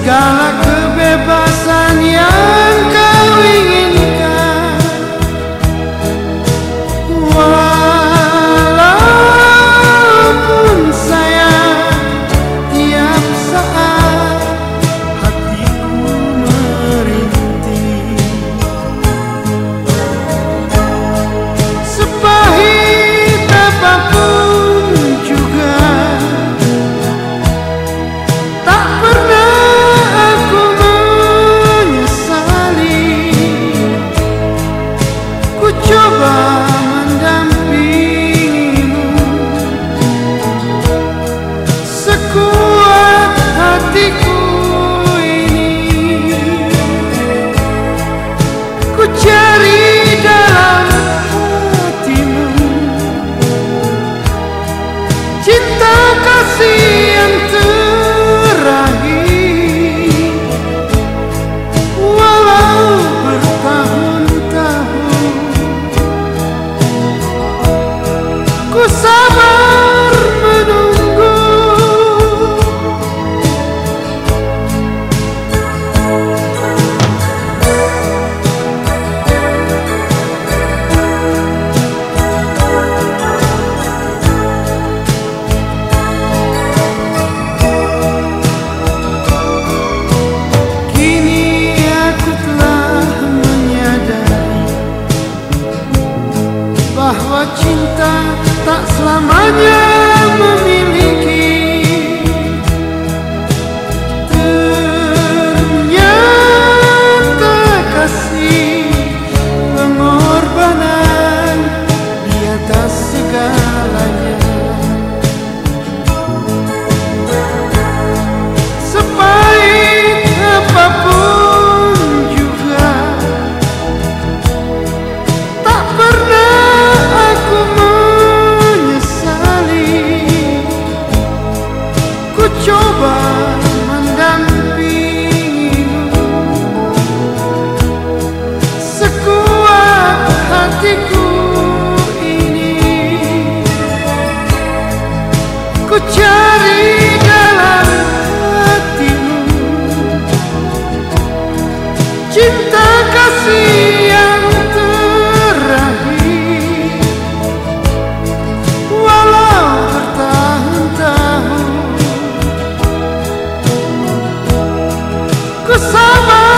escala coba selamanya cinta kasih yang terakhir. Walau bertahun-tahun ku sabar